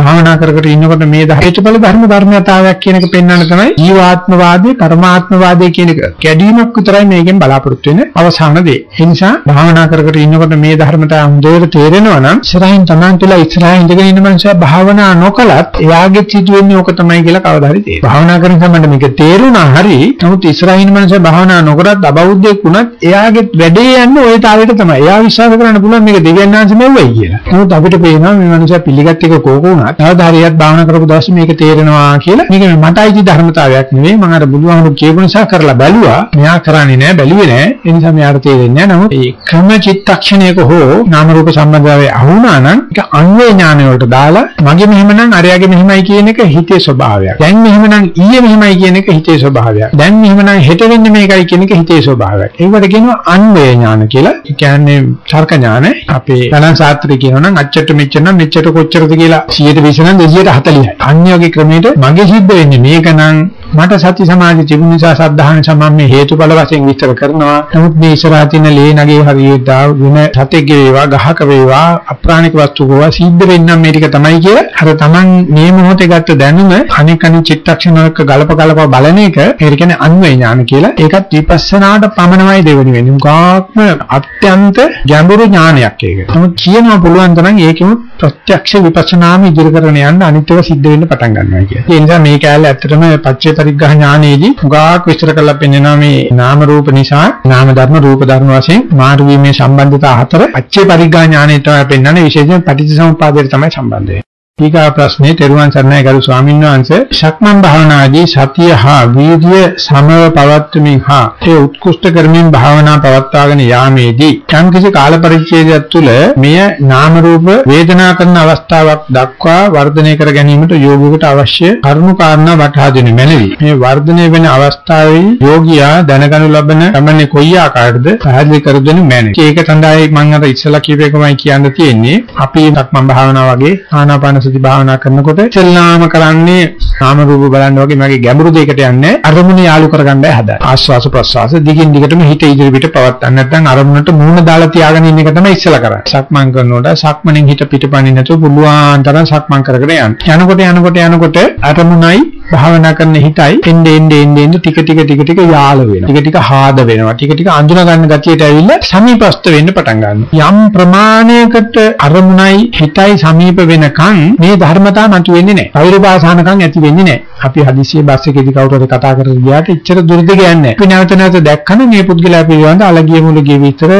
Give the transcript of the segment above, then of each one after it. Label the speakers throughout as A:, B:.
A: භාවනා කර කර ඉන්නකොට මේ හේතුඵල ධර්ම ධර්මතාවයක් කියන එක පෙන්වන්න තමයි ජීවාත්මවාදී පරමාත්මවාදී කියන එක කැඩීමක් විතරයි මේකෙන් බලාපොරොත්තු වෙන අවසාන දේ. ඒ නිසා භාවනා කර කර ඉන්නකොට මේ ධර්මතාව හොඳට තේරෙනවා නම් ඉස්සරහින් Taman තුළ ඉස්සරහින් ඉඳගෙන ඉන්න මනුස්සයා භාවනා නොකලත් එයාගේ සිදුවෙන්නේ ඕක තමයි කියලා කවදා හරි තේරෙනවා. භාවනා කරන සම්බන්ධ මේක තේරුණා හරි නමුත් ඉස්සරහින් ඉන්න මනුස්සයා භාවනා නොකරත් අබෞද්ධයෙක් වුණත් එයාගේ වැඩේ යන්නේ ওই තාලෙට තමයි. එයා විශ්වාස කරන්න පුළුවන් මේක දෙවියන් වහන්සේ මෙව්වයි කියලා. නමුත් අපිට පේනවා මේ මනුස්සයා පිළිගත් එක කෝක වුණත් කවදා හරි එයාත් භාවනා කරපු දවසේ මේක තේරෙනවා කියලා. මේක මට අයිති ධර්මතාවයක් නෙවෙයි. මම අර බුදුහාමුදුරු කියපු නිසා කරලා බැලුවා. මෙයා කරන්නේ නැහැ, බැලුවේ නැහැ. ඒ නිසා මෙයාට තේරෙන්නේ නැහැ. නමුත් ඒ ක්‍රම චිත්තක්ෂණයක හෝ නාම රූප සම්බන්ධතාවය අහුණා නම් ඒක අන්වේ ඥානය වලට දාලා මගේ මෙහෙමනම් අරයාගේ මෙහෙමයි කියන එක හිතේ ස්වභාවයක්. දැන් මෙහෙමනම් ඊයේ මෙහෙමයි කියන එක හිතේ ස්වභාවයක්. දැන් මෙහෙමනම් හෙට වෙන්නේ මේකයි කියන එක හිතේ ස්වභාවයක්. ඒකට කියනවා අන්වේ ඥාන කියලා. ඒ කියන්නේ තර්ක ඥාන. අපේ ගණන් ශාස්ත්‍රය කියනවා නම් අච්චට මෙච්චර නම් මෙච්චර කොච්චරද කියලා 120 නම් 240යි. අන්‍යෝගේ ක්‍රමයට මගේ සිද්ධ වෙන්නේ මේක නම් මට සති සමාධි තිබුණ නිසා සද්ධාහන සමම් මේ හේතුඵල වශයෙන් විස්තර කරනවා. නමුත් මේ ඉස්සරහා තියෙන ලේ නගේ හරියදා වෙන සතෙක්ගේ වේවා ගහක වේවා අප්‍රාණික වස්තුකව සිද්ධ වෙන්නම් මේ ටික තමයි කිය. අර Taman මේ මොහොතේ ගත්ත දැනුම අනික අනික චිත්තක්ෂණවක ගලප ගලප බලන එක ඒ කියන්නේ අන්වේ ඥාන කියලා. ඒකත් විපස්සනාට පමණමයි දෙවෙනි වෙන්නේ. මුකාත්ම අත්‍යන්ත ගැඹුරු ඥානයක් ඒක. නමුත් කියනවා පුළුවන් තරම් ඒකෙම ප්‍රත්‍යක්ෂ විපස්සනාම ඉදිරි කරගෙන යන්න අනිත්‍යව සිද්ධ වෙන්න පටන් ගන්නවා කියන්නේ. ඒ නිසා මේ කැලේ ඇත්තටම පච්චේ පරිග්‍රහ ඥානයේදී උගාක් විස්තර කරලා පෙන්නනවා මේ නාම රූප නිසා නාම ධර්ම රූප ධර්ම වශයෙන් මාරු වීමේ සම්බන්ධතා හතර පච්චේ පරිග්‍රහ ඥානය තමයි පෙන්වන්නේ විශේෂයෙන් පටිච්චසමුප්පාදයට තමයි සම්බන්ධ වෙන්නේ. ඊගා ප්‍රශ්නේ තෙරුවන් සරණයි ගරු ස්වාමීන් වහන්සේ ශක්මන් භාවනාදී සතිය හා වීර්ය සමව පවත්වමින් හා ඒ උත්කෘෂ්ඨ කරමින් භාවනා පවත්වාගෙන යාමේදී යම් කිසි කාල පරිච්ඡේදයක් තුළ මෙය නාම රූප වේදනා කරන අවස්ථාවක් දක්වා වර්ධනය කර ගැනීමට යෝගිකට අවශ්‍ය කරුණු කාරණා වටහා දෙනු මැනවි. මේ වර්ධනය වෙන අවස්ථාවේ යෝගියා දැනගනු ලබන ගමනේ කොයි ආකාරයකද පැහැදිලි කර දෙනු මැනවි. ඒක සඳහායි මම අර ඉස්සලා කියපු එකමයි කියන්න තියෙන්නේ. අපි සක්මන් භාවනාව වගේ ආනාපාන සති භාවනා කරනකොට ඉස්සල්ලාම කරන්නේ නාම රූප බලන්න වගේ මගේ ගැඹුරු දෙයකට යන්නේ අරමුණ යාලු කරගන්නයි හදන්නේ. ආස්වාස ප්‍රස්වාස දිගින් දිගටම හිත ඉදිරි පිට පවත්තන්න නැත්නම් අරමුණට මූණ දාලා තියාගෙන ඉන්න එක තමයි ඉස්සලා කරන්නේ. සක්මන් කරනකොට සක්මණෙන් හිත පිටපණින් නැතුව පුළුවන් තරම් සක්මන් කරගෙන යන්න. යනකොට යනකොට යනකොට අරමුණයි භාවනා කරන හිතයි එන්නේ එන්නේ එන්නේ ටික ටික ටික ටික යාල වෙනවා. ටික ටික හාද වෙනවා. ටික ටික අඳුන ගන්න ගතියට ඇවිල්ලා සමීපස්ත වෙන්න පටන් ගන්නවා. යම් ප්‍රමාණයකට අරමුණයි හිතයි සමීප වෙනකන් මේ ධර්මතා මතුවෙන්නේ නැහැ. අවිරභාසනකම් ඇති වෙන්නේ නැහැ. අපි හදිසියෙ බස් එකේදී කවුරු හරි කතා කරලා ගියාට එච්චර දුරද කියන්නේ නැහැ. අපි නැවත නැවත දැක්කම මේ පුද්ගලයා පිළිබඳ අලගිය මුලගිය විතර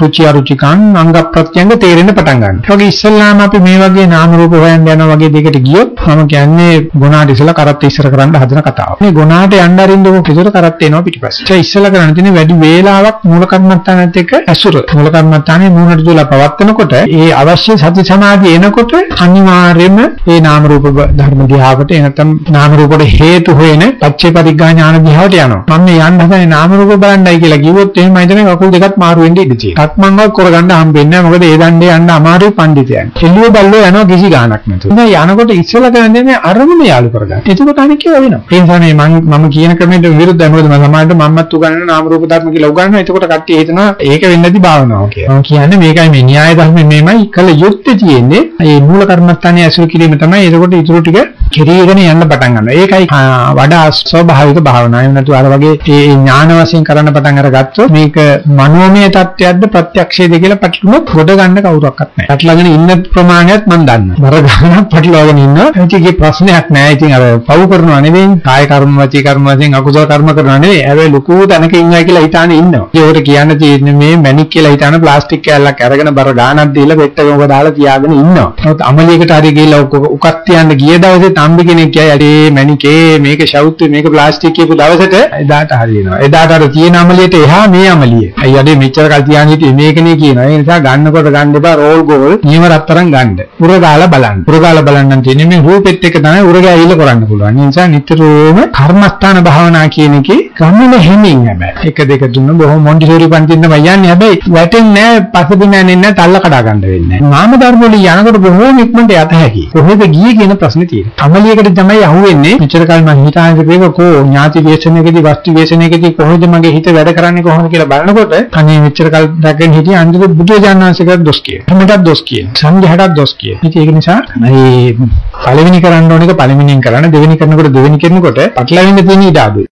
A: රුචි අරුචිකන් අංග ප්‍රත්‍යංග තේරෙන්න පටන් ගන්නවා. ඒකේ ඉස්සල්ලාම අපි මේ වගේ නාම රූප හොයන්න යනවා වගේ දෙයකට ගියොත් මම කියන්නේ ගුණාට ඉස්සලා කරත් ඉස්සර කරන්න හදන කතාව. මේ ගුණාට යන්න අරින්නකො කිසුර කරත් එනවා පිටිපස්සේ. ඒ ඉස්සලා කරන්න තියෙන වැඩි වේලාවක් මූල කර්මත්තානත් එක්ක ඇසුර. මූල කර්මත්තානේ මූණට දාලා පවත්නකොට ඒ අවශ්‍ය සති සමාධිය එනකොට අනිවාර්යයෙන්ම ඒ නාම රූප ධර්ම දිහාවට එනතම් නාම රූපට හේතු හොයන පච්චේ පරිග්ගා ඥාන දිහාවට යනවා. මම මේ යන්න හදන්නේ නාම රූප බලන්නයි කියලා කිව්වොත් එහෙම හිතන්නේ කකුල් දෙකත් මාරු වෙන්න ඉඩ තියෙනවා. කත්මංගවත් කරගන්න හම්බෙන්නේ නැහැ. මොකද ඒ දණ්ඩේ යන්න අමාරුයි පඬිතයන්. එළිය බල්ලෝ යනවා කිසි ගාණක් නැතුව. ඉතින් යනකොට ඉස්සලා කරන්නේ අරමුණ යාලු කරගන්න. එතකොට අනික ඒවා වෙනවා. ඒ නිසා මේ මම මම කියන ක්‍රමයට විරුද්ධයි. මොකද මම සමාජයට මම්මත් උගන්වන නාම රූප ධර්ම කියලා උගන්වනවා. එතකොට කට්ටිය හිතනවා ඒක වෙන්නේ නැති භාවනාව කියලා. මම කියන්නේ මේකයි මේ න්‍යාය ධර්ම මේමයි කළ යුත්තේ තියෙන්නේ. මේ මූල කර්මස්ථානයේ ඇසුරු කිරීම තමයි. එතකොට ඊටු ටික කෙරීගෙන යන්න පටන් ගන්නවා. ඒකයි වඩා ස්වභාවික භාවනාව. එහෙම නැතු අර වගේ ඒ ඥාන වශයෙන් කරන්න පටන් අරගත්තොත් මේක මනෝමය තත්ත්වයක්ද ප්‍රත්‍යක්ෂයේද කියලා පැටලුනොත් හොද ගන්න කවුරක්වත් නැහැ. පැටලගෙන ඉන්න ප්‍රමාණයත් මම දන්නවා. බර ගන්න පැටලවගෙන ඉන්නවා. ඒකේ ප්‍රශ්නයක් නැහැ. ඉතින් අර පව් කරනවා නෙවෙයි, කාය කර්ම වචී කර්ම වශයෙන් අකුසල කර්ම කරනවා නෙවෙයි. හැබැයි ලুকু තැනක ඉන්නවා කියලා හිතාන ඉන්නවා. ඒකට කියන්න තියෙන්නේ මේ මැනික් කියලා හිතාන ප්ලාස්ටික් කෑල්ලක් අරගෙන බර ගානක් දීලා පෙට්ටක ඔබ දාලා තියාගෙන ඉන්නවා. නමුත් අමලියකට හරි ගිහලා උකක් තියන්න ගිය දවසේ තම්බි කෙනෙක් කියයි අඩේ මැනිකේ මේක ෂවුත් මේක ප්ලාස්ටික් කියපු දවසට එදාට හරියනවා. එදාට අර තියෙන අමලියට එහා මේ අමලිය. අයි අඩේ මෙච්චර කල් තියාගෙන හිටියේ මේකනේ කියනවා. ඒ නිසා ගන්නකොට ගන්න එපා රෝල් ගෝල් නියම රත්තරන් ගන්න. උරගාලා බලන්න. උරගාලා බලන්න තියෙන්නේ මේ රූපෙත් එක තමයි උරගෑවිල කරන්න පුළුවන්. ඒ නිසා නිතරම කර්මස්ථාන භාවනා කියන එකේ ගමන හැමින් හැබැයි. එක දෙක තුන බොහොම මොන්ටිසෝරි පන්තිෙන් තමයි යන්නේ. හැබැයි වැටෙන්නේ නැහැ, පසුබිමන්නේ නැහැ, තල්ල කඩා ගන්න වෙන්නේ නැහැ. නාම ධර්ම වල යනකොට බොහොම ඉක්මනට යත හැකියි. කොහෙද ගියේ කියන ප්‍රශ්නේ තියෙනවා. අමලියකට තමයි අහුවෙන්නේ. මෙච්චර කල් මම හිතාගෙන කෝ ඥාති වේශනයකදී වස්තු වේශනයකදී කොහොමද මගේ හිත වැඩ කරන්නේ කොහොමද කියලා බලනකොට අනේ මෙච්චර කල් දැකගෙන හිටිය අන්තිම බුදුජානනාංශිකට දොස් කිය. හැමදාත් දොස් කිය. සංඝයාටත් දොස් කිය. ඉතින් ඒක නිසා මේ පළවෙනි කරන්න ඕන එක පළවෙනියෙන් කරන්න දෙවෙනි කරනකොට දෙවෙනි කරනකොට පටලවෙන්න තියෙන ඉඩ අඩුයි.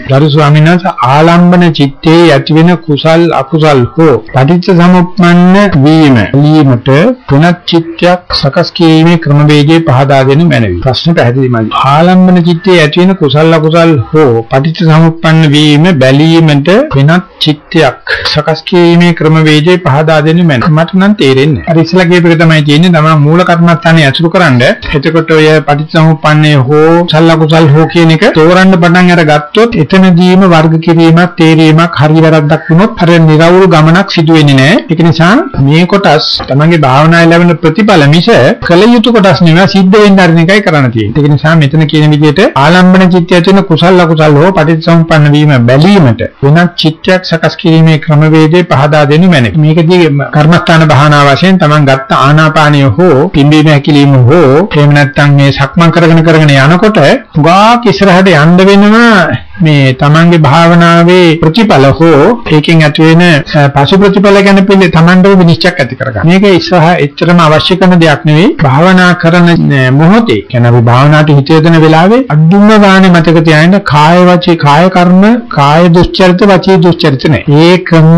A: ගරු ස්වාමීන් වහන්සේ ආලම්බන චිත්තේ ඇතිවෙන කුසල් අකුසල් හෝ පටිච්ච සමුප්පන්න වීම ලීමට තුනක් චිත්තයක් සකස් කිරීමේ ක්‍රමවේදයේ පහදා දෙනු මැනවි. ප්‍රශ්න පැහැදිලිමයි. ආලම්බන චිත්තේ ඇතිවෙන කුසල් අකුසල් හෝ පටිච්ච සමුප්පන්න වීම බැලීමට වෙනත් චිත්තයක් සකස් කිරීමේ ක්‍රමවේදයේ පහදා දෙනු මැනවි. මට නම් තේරෙන්නේ. අර ඉස්සලා කියපු එක තමයි තියෙන්නේ. තමයි මූල කර්මස්ථානේ අසුරු කරන්න. එතකොට ඔය පටිච්ච සමුප්පන්නේ හෝ කුසල් අකුසල් හෝ කියන එක තෝරන්න පටන් අරගත්තොත් එතනදීම වර්ග කිරීමක් තේරීමක් හරි වැරද්දක් වුණොත් අර නිර්වුල් ගමනක් සිදු වෙන්නේ නැහැ. ඒක නිසා මේ කොටස් තමන්ගේ භාවනාවේ ලැබෙන ප්‍රතිඵල මිස කල යුතු කොටස් නෙවෙයි සිද්ධ වෙන්න අරින එකයි කරන්න තියෙන්නේ. ඒක නිසා මෙතන කියන විදිහට ආලම්බන චිත්තය තියෙන කුසල අකුසල හෝ පටිච්චසමුප්පන්න වීම බැලීමට වෙනත් චිත්තයක් සකස් කිරීමේ ක්‍රමවේදය පහදා දෙනු මැනවි. මේකදී කර්මස්ථාන භාවනා වශයෙන් තමන් ගත්ත ආනාපානිය හෝ පිම්බීම හැකිලිම හෝ එහෙම නැත්නම් මේ සක්මන් කරගෙන කරගෙන යනකොට ගාක් ඉස්සරහට යන්න වෙනවා මේ තමන්ගේ භාවනාවේ ප්‍රතිඵල හෝ ඒකෙන් ඇති වෙන පසු ප්‍රතිඵල ගැන පිළි තමන්ටම විනිශ්චයක් ඇති කරගන්න. මේක ඉස්සරහ එච්චරම අවශ්‍ය කරන දෙයක් නෙවෙයි. භාවනා කරන මොහොතේ කියන අපි භාවනාවට හිත යොදන වෙලාවේ අඩුම ගානේ මතක තියාගන්න කාය වචී කාය කර්ම කාය දුස්චරිත වචී දුස්චරිත නෑ. ඒකම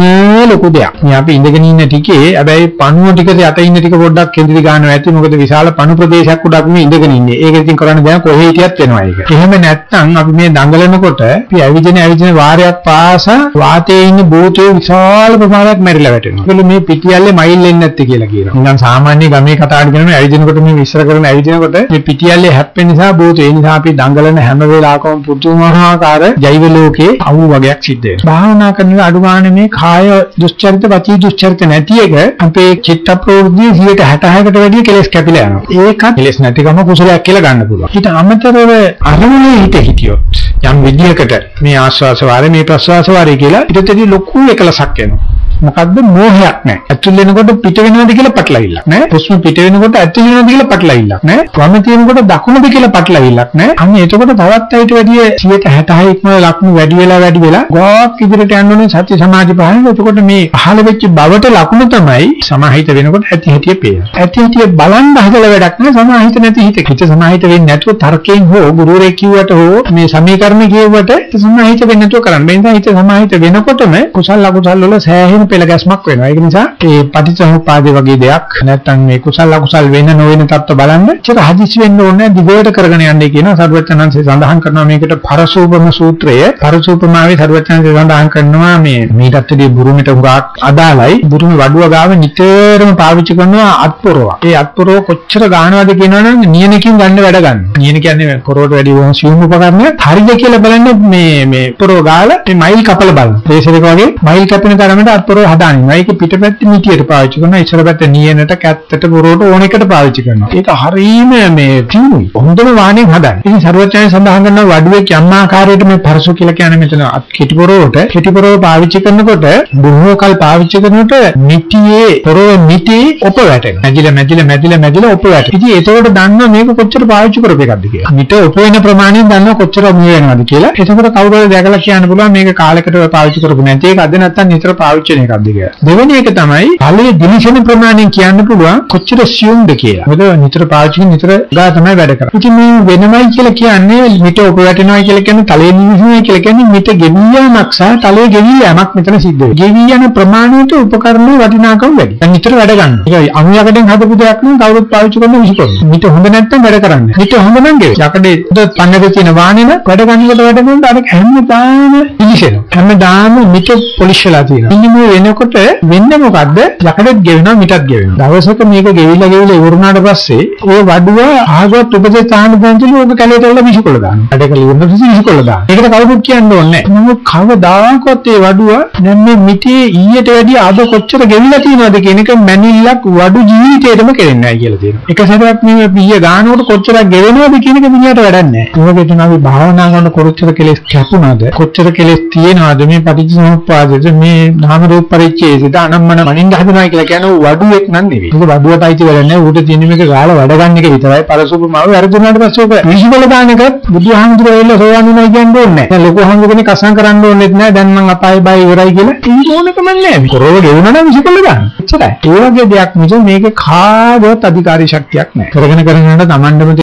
A: ලොකු දෙයක්. මේ අපි ඉඳගෙන ඉන්න ටිකේ හැබැයි පණුව ටිකට යට ඉන්න ටික පොඩ්ඩක් කෙඳිරි ගන්නවා ඇති. මොකද විශාල පණු ප්‍රදේශයක් උඩ අපි මේ ඉඳගෙන ඉන්නේ. ඒක ඉතින් කරන්න දෙයක් කොහේ හිටියත් වෙනවා ඒක. එහෙම නැත්නම් අපි මේ දඟලනකොට අපි ඇවිදින ඇවිදින වාරයක් පාසා වාතයේ ඉන්න භූතයේ විශාල ප්‍රමාණයක් මැරිලා වැටෙනවා. ඒකල මේ පිටියල්ලේ මයිල් එන්නේ නැත්තේ කියලා කියනවා. නිකන් සාමාන්‍ය ගමේ කතාවට කියනවා ඇවිදිනකොට මේ විශ්සර කරන ඇවිදිනකොට මේ පිටියල්ලේ හැප්පෙන නිසා භූතය ඒ නිසා අපි දඟලන හැම වෙලාවකම පුදුමාකාර ජෛව ලෝකේ අවු වගේක් සිද්ධ වෙනවා. භාවනා කරනකොට අඩු ගන්න මේ කාය දුස්චරිත වචී දුස්චරිත නැති එක අපේ චිත්ත ප්‍රවෘත්ති 66කට වැඩිය කෙලස් කැපිලා යනවා. ඒකත් කෙලස් නැතිකම කුසලයක් කියලා ගන්න පුළුවන්. ඊට අමතරව අරමුණේ හිත හිටියොත් යම් විදියකට මේ ආස්වාස වාරේ මේ ප්‍රස්වාස වාරේ කියලා ඊටතදී ලොකු එකලසක් එනවා. මොකද්ද මෝහයක් නැහැ. ඇතුල් වෙනකොට පිට වෙනවද කියලා පටලවිල්ලක් නැහැ. හුස්ම පිට වෙනකොට ඇතුල් වෙනවද කියලා පටලවිල්ලක් නැහැ. වම තියෙනකොට දකුණද කියලා පටලවිල්ලක් නැහැ. අන්න එතකොට තවත් ඇයිට වැඩිය 166 ඉක්ම ලකුණු වැඩි වෙලා වැඩි වෙලා ගොක් ඉදිරියට යන්න ඕනේ සත්‍ය සමාධි පහළ. එතකොට මේ පහළ වෙච්ච බවට ලකුණු තමයි සමාහිත වෙනකොට ඇති හැටිය පේනවා. ඇති හැටිය බලන් හදලා වැඩක් නැහැ. සමාහිත නැති හිත. හිත සමාහිත වෙන්නේ නැතුව තර්කයෙන් හෝ ගුරුවරයෙක් කිව්වට හෝ මේ සමීකරණ කියුවට සමාහිත වෙන්නේ නැතුව කරන්න. මේ නිසා හිත සමාහිත වෙනකොටම කුසල අකුසල වල සෑහෙන පෙළ ගැස්මක් වෙනවා. ඒක නිසා මේ පටිච්චසමුප්පාදේ වගේ දෙයක් නැත්තම් මේ කුසල අකුසල් වෙන නොවන තත්ත්ව බලන්න චිර හදිසි වෙන්න ඕනේ දිගට කරගෙන යන්නේ කියනවා සරුවචනන්සේ සඳහන් කරනවා මේකට පරසූපම සූත්‍රය. පරසූපමාවේ සරුවචනන්සේ සඳහන් කරනවා මේ මීටත්දී බුරුමිට හුඟක් අදාළයි. බුරුමි වඩුව ගාව නිතරම පාවිච්චි කරනවා අත්පොරව. ඒ අත්පොරව කොච්චර ගන්නවද කියනවනම් නියනකින් ගන්න වැඩ ගන්න. නියන කියන්නේ පොරවට වැඩි වොන් සියුම් උපකරණයක්. හරිද කියලා බලන්න මේ මේ පොරව ගාලා මේ මයිල් කපල බලන්න. ප්‍රේෂර් එක වගේ මයිල් කැපෙන තරමට අත්පොරව හදානිනවා. ඒක පිටපැත්ත මිටියට පාවිච්චි කරනවා. ඉස්සර පැත්ත නියනට කැත්තට පොරවට ඕන එකට පාවිච්චි කරනවා. ඒක හරීම මේ තියුණුයි. හොඳම වාණයෙන් හදන්නේ. ඉතින් සර්වඥයන් සඳහන් කරනවා වඩුවේ යම් ආකාරයකට මේ පරසු කියලා කියන්නේ මෙතන කෙටි පොරවට කෙටි පොරව පාවිච්චි කරනකොට බොහෝ කල් පාවිච්චි කරනකොට මිටියේ පොරව මිටි ඔප වැටෙනවා. මැදිලා මැදිලා මැදිලා මැදිලා ඔප වැටෙනවා. ඉතින් ඒතකොට දන්නවා මේක කොච්චර පාවිච්චි කරපු එකක්ද කියලා. මිට ඔප වෙන ප්‍රමාණයෙන් දන්නවා කොච්චර මුව වෙනවද කියලා. එතකොට කවුරු හරි දැකලා කියන්න පුළුවන් මේක කාලයකට පාවිච්චි කරපු නැති එක අද නැත්තම් නිතර පාවිච්චි කරන එකක්ද කියලා. දෙවෙනි එක තමයි ඵලයේ දිලිසෙන ප්‍රමාණයෙන් කියන්න පුළුවන් කොච්චර සියුම්ද කියලා. මොකද නිතර පාවිච්චි කරන නිතර ගා තමයි වැඩ කරන්නේ. ඉතින් මේ වෙනමයි කියලා කියන්නේ මිට ඔප වැටෙනවා කියලා කියන්නේ තලයේ නිවිසනවා කියලා කියන්නේ මිට ගෙවියාමක් සහ තලයේ ගෙවියාමක් මෙතන සිද්ධ වෙනවා. ගෙවියන ප්‍රමාණයට උපකරණ වටිනාකම වැඩි. දැන් නිතර වැඩ ගන්න. ඒක අමුයකඩෙන් හදපු දෙයක් නෙවෙයි කවුරුත් පාවිච්චි කරන විසිකොන. මිට හොඳ නැත්නම් වැඩ කරන්නේ. මිට හොඳ නම් ගෙවේ. යකඩේ පන්නක තියෙන වාහනේ වැඩ ගන්නකොට වැඩ කරනකොට අර හැමදාම පිළිසෙනවා. හැමදාම මිට පොලිෂ් වෙලා තියෙනවා. ඉන්නේ මේ වෙනකොට වෙන්නේ මොකද්ද? යකඩෙත් ගෙවෙනවා මිටත් ගෙවෙනවා. දවසක මේක ගෙවිලා ගෙවිලා ඉවරුනාට පස්සේ ඒ වඩුව ආගොත් උපදේ තාන්න දැන්තුළු ඔබ කැලේට වල විසිකොල දානවා. වැඩ කළ ඉවරනට විසිකොල දානවා. ඒකට කවුරුත් කියන්න ඕනේ නැහැ. නමුත් කවදාකවත් ඒ වඩුව දැන් මේ මිටේ ඊට වැඩිය අද කොච්චර ගෙවිලා තියෙනවද කියන එක මැනිල්ලක් වඩු ජීවිතේටම කෙරෙන්නේ නැහැ කියලා තියෙනවා. එක සැරයක් මේ පිය ගන්නකොට කොච්චරක් ගෙවෙනවද කියන එක මිනිහට වැඩක් නැහැ. ඒකෙත් නම් අපි භාවනා කරන කොච්චර කෙලෙස් කැපුණාද කොච්චර කෙලෙස් තියෙනවද මේ පටිච්චසමුප්පාදෙද මේ නාම රූප පරිච්ඡේදයට අනම්මන මනින්න හදනවා කියලා කියන්නේ වඩුවෙක් නන් නෙවෙයි. ඒක වඩුවට අයිති වෙලා නැහැ. ඌට තියෙන මේක ගාලා වැඩ ගන්න එක විතරයි. පරසුබමාව වැරදුනාට පස්සේ ඔක විශ්වල දාන එකත් බුදුහාමුදුරුවෝ එල්ල සෝයන් වෙනවා කියන්නේ ඕනේ නැහැ. දැන් ලොකු හාමුදුරනේ කසම් කරන්න ඕනෙත් නැහැ. දැන් මං අපායි බයි ඉවරයි කියලා ඊට ඕනකම නැහැ. කොරව ගෙවුනා නම් විශ්වල දාන්න. එච්චරයි. ඒ වගේ දෙයක් මිස මේකේ කාදවත් අධිකාරී ශක්තියක් නැහැ. කරගෙන කරගෙන යන තමන්ඩම